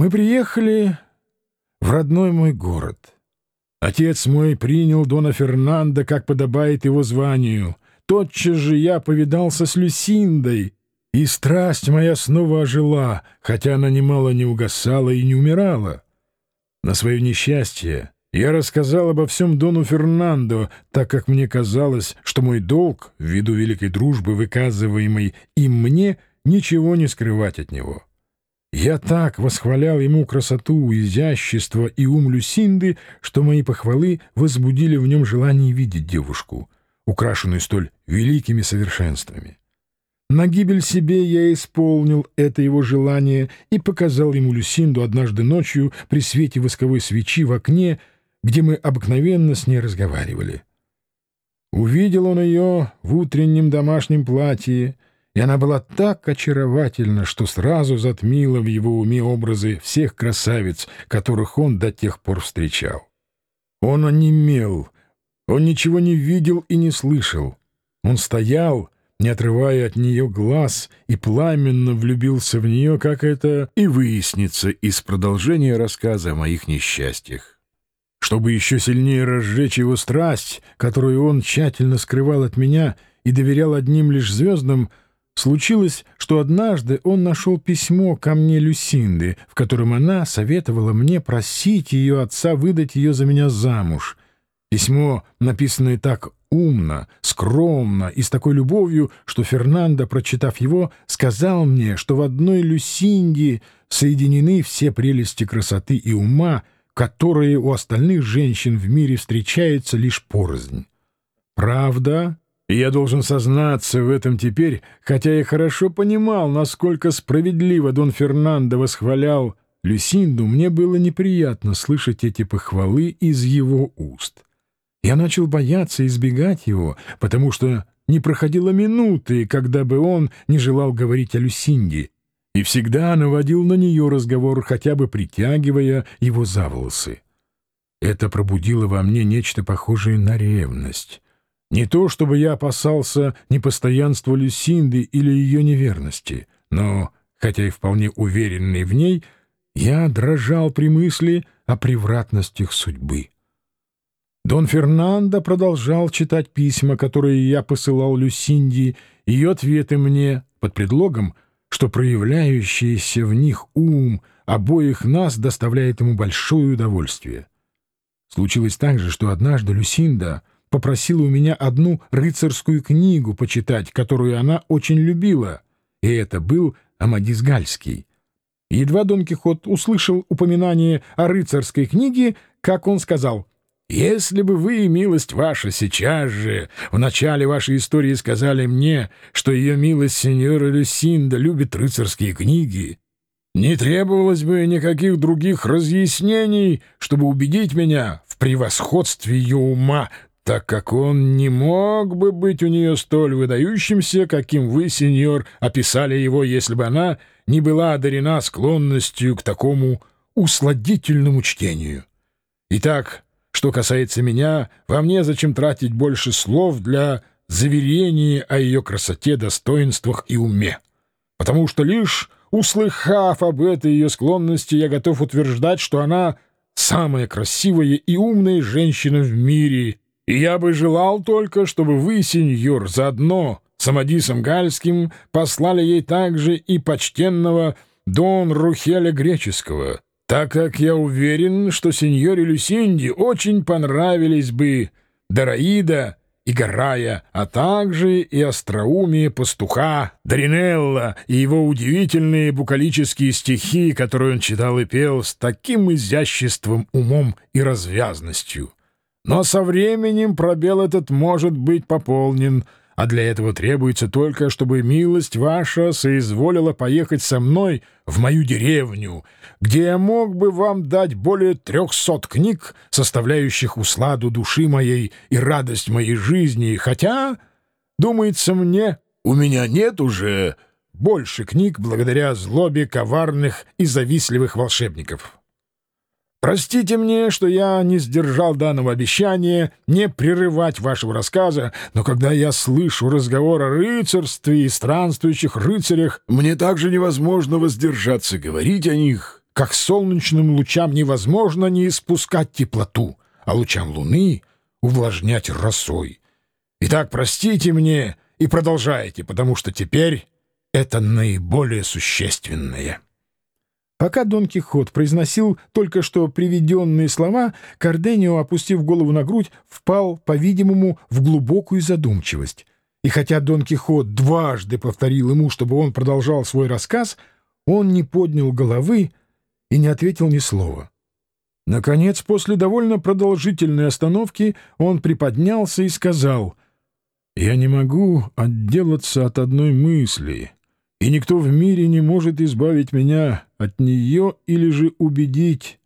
Мы приехали в родной мой город. Отец мой принял Дона Фернандо, как подобает его званию. Тотчас же я повидался с Люсиндой, и страсть моя снова ожила, хотя она немало не угасала и не умирала. На свое несчастье я рассказал обо всем Дону Фернандо, так как мне казалось, что мой долг, ввиду великой дружбы, выказываемой им мне, ничего не скрывать от него. Я так восхвалял ему красоту, изящество и ум Люсинды, что мои похвалы возбудили в нем желание видеть девушку, украшенную столь великими совершенствами. На гибель себе я исполнил это его желание и показал ему Люсинду однажды ночью при свете восковой свечи в окне, где мы обыкновенно с ней разговаривали. Увидел он ее в утреннем домашнем платье, она была так очаровательна, что сразу затмила в его уме образы всех красавиц, которых он до тех пор встречал. Он онемел, он ничего не видел и не слышал. Он стоял, не отрывая от нее глаз, и пламенно влюбился в нее, как это и выяснится из продолжения рассказа о моих несчастьях. Чтобы еще сильнее разжечь его страсть, которую он тщательно скрывал от меня и доверял одним лишь звездам, случилось, что однажды он нашел письмо ко мне Люсинды, в котором она советовала мне просить ее отца выдать ее за меня замуж. Письмо, написанное так умно, скромно и с такой любовью, что Фернандо, прочитав его, сказал мне, что в одной Люсинде соединены все прелести красоты и ума, которые у остальных женщин в мире встречаются лишь порознь. Правда, я должен сознаться в этом теперь, хотя я хорошо понимал, насколько справедливо Дон Фернандо восхвалял Люсинду, мне было неприятно слышать эти похвалы из его уст. Я начал бояться избегать его, потому что не проходило минуты, когда бы он не желал говорить о Люсинде, и всегда наводил на нее разговор, хотя бы притягивая его за волосы. Это пробудило во мне нечто похожее на ревность. Не то, чтобы я опасался непостоянства Люсинды или ее неверности, но, хотя и вполне уверенный в ней, я дрожал при мысли о превратностях судьбы. Дон Фернандо продолжал читать письма, которые я посылал Люсинди, ее ответы мне под предлогом — что проявляющийся в них ум обоих нас доставляет ему большое удовольствие. Случилось также, что однажды Люсинда попросила у меня одну рыцарскую книгу почитать, которую она очень любила, и это был Амадис Гальский. Едва Дон Кихот услышал упоминание о рыцарской книге, как он сказал если бы вы, милость ваша, сейчас же, в начале вашей истории сказали мне, что ее милость сеньора Люсинда любит рыцарские книги, не требовалось бы никаких других разъяснений, чтобы убедить меня в превосходстве ее ума, так как он не мог бы быть у нее столь выдающимся, каким вы, сеньор, описали его, если бы она не была одарена склонностью к такому усладительному чтению. Итак, что касается меня, вам незачем тратить больше слов для заверения о ее красоте, достоинствах и уме, потому что лишь услыхав об этой ее склонности, я готов утверждать, что она самая красивая и умная женщина в мире, и я бы желал только, чтобы вы, сеньор, заодно с Амадисом Гальским послали ей также и почтенного Дон Рухеля Греческого, так как я уверен, что сеньоре Люсинди очень понравились бы Дараида и Гарая, а также и остроумие пастуха Даринелла и его удивительные букалические стихи, которые он читал и пел с таким изяществом, умом и развязностью. Но со временем пробел этот может быть пополнен — а для этого требуется только, чтобы милость ваша соизволила поехать со мной в мою деревню, где я мог бы вам дать более трехсот книг, составляющих усладу души моей и радость моей жизни, хотя, думается мне, у меня нет уже больше книг благодаря злобе коварных и завистливых волшебников». Простите мне, что я не сдержал данного обещания не прерывать вашего рассказа, но когда я слышу разговор о рыцарстве и странствующих рыцарях, мне также невозможно воздержаться говорить о них, как солнечным лучам невозможно не испускать теплоту, а лучам луны увлажнять росой. Итак, простите мне и продолжайте, потому что теперь это наиболее существенное. Пока Дон Кихот произносил только что приведенные слова, Карденио, опустив голову на грудь, впал, по-видимому, в глубокую задумчивость. И хотя Дон Кихот дважды повторил ему, чтобы он продолжал свой рассказ, он не поднял головы и не ответил ни слова. Наконец, после довольно продолжительной остановки, он приподнялся и сказал, «Я не могу отделаться от одной мысли» и никто в мире не может избавить меня от нее или же убедить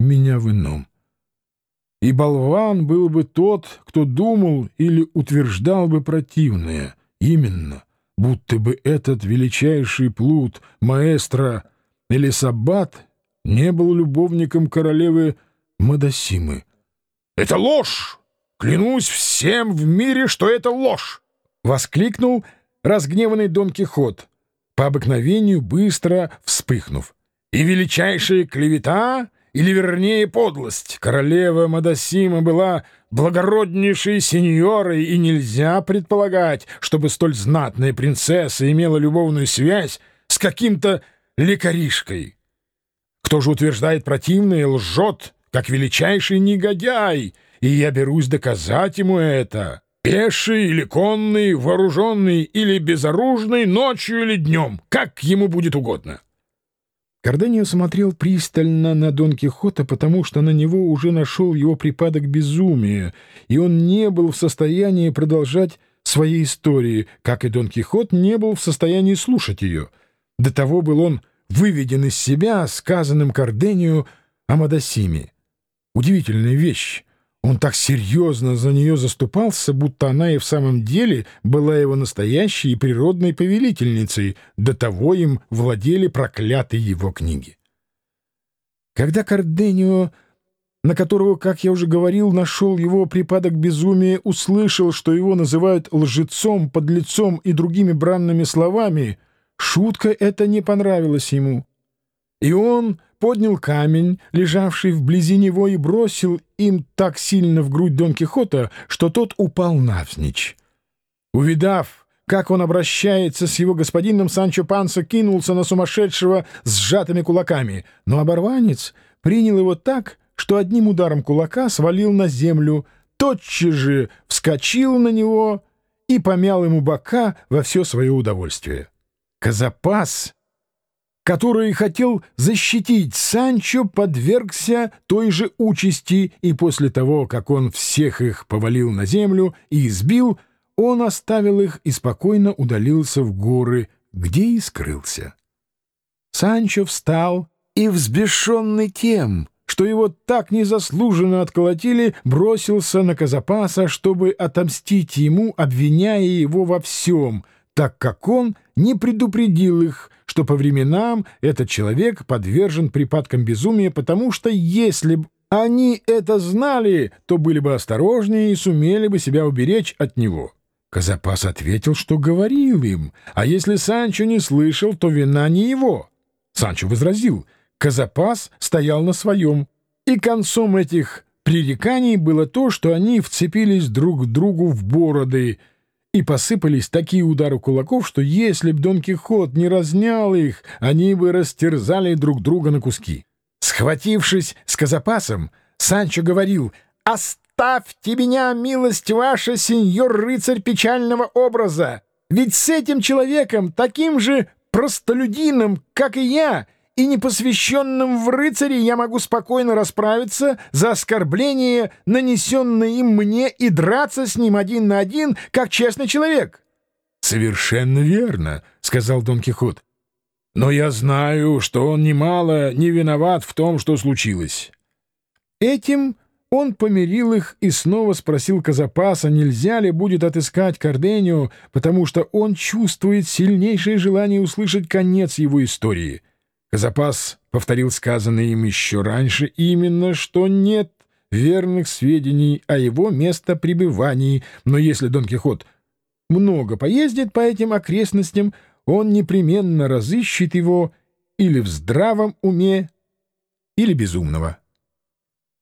меня в ином. И болван был бы тот, кто думал или утверждал бы противное, именно, будто бы этот величайший плут, маэстро Элисабат, не был любовником королевы Мадасимы. «Это ложь! Клянусь всем в мире, что это ложь!» — воскликнул разгневанный Дон Кихот по обыкновению быстро вспыхнув. «И величайшая клевета, или вернее подлость, королева Мадасима была благороднейшей сеньорой, и нельзя предполагать, чтобы столь знатная принцесса имела любовную связь с каким-то лекаришкой. Кто же утверждает противное, лжет, как величайший негодяй, и я берусь доказать ему это». Пеший или конный, вооруженный или безоружный, ночью или днем, как ему будет угодно. Карденио смотрел пристально на Дон Кихота, потому что на него уже нашел его припадок безумия, и он не был в состоянии продолжать своей истории, как и Дон Кихот не был в состоянии слушать ее. До того был он выведен из себя сказанным Карденио о Мадасиме. Удивительная вещь. Он так серьезно за нее заступался, будто она и в самом деле была его настоящей и природной повелительницей, до того им владели проклятые его книги. Когда Карденио, на которого, как я уже говорил, нашел его припадок безумия, услышал, что его называют лжецом, подлецом и другими бранными словами, шутка эта не понравилась ему. И он поднял камень, лежавший вблизи него, и бросил им так сильно в грудь Дон Кихота, что тот упал навзничь. Увидав, как он обращается с его господином, Санчо Панса кинулся на сумасшедшего с сжатыми кулаками, но оборванец принял его так, что одним ударом кулака свалил на землю, тотчас же вскочил на него и помял ему бока во все свое удовольствие. Казапас который хотел защитить Санчо, подвергся той же участи, и после того, как он всех их повалил на землю и избил, он оставил их и спокойно удалился в горы, где и скрылся. Санчо встал и, взбешенный тем, что его так незаслуженно отколотили, бросился на Казапаса, чтобы отомстить ему, обвиняя его во всем, так как он не предупредил их, что по временам этот человек подвержен припадкам безумия, потому что если бы они это знали, то были бы осторожнее и сумели бы себя уберечь от него. Казапас ответил, что говорил им, а если Санчо не слышал, то вина не его. Санчо возразил, Казапас стоял на своем, и концом этих пререканий было то, что они вцепились друг к другу в бороды — и посыпались такие удары кулаков, что если б Дон Кихот не разнял их, они бы растерзали друг друга на куски. Схватившись с Казапасом, Санчо говорил «Оставьте меня, милость ваша, сеньор-рыцарь печального образа! Ведь с этим человеком, таким же простолюдином, как и я, и непосвященным в рыцаре я могу спокойно расправиться за оскорбление, нанесенное им мне, и драться с ним один на один, как честный человек. — Совершенно верно, — сказал Дон Кихот. — Но я знаю, что он немало не виноват в том, что случилось. Этим он помирил их и снова спросил Казапаса, нельзя ли будет отыскать Кардению, потому что он чувствует сильнейшее желание услышать конец его истории — Запас повторил сказанное им еще раньше именно, что нет верных сведений о его местопребывании, но если Дон Кихот много поездит по этим окрестностям, он непременно разыщет его или в здравом уме, или безумного.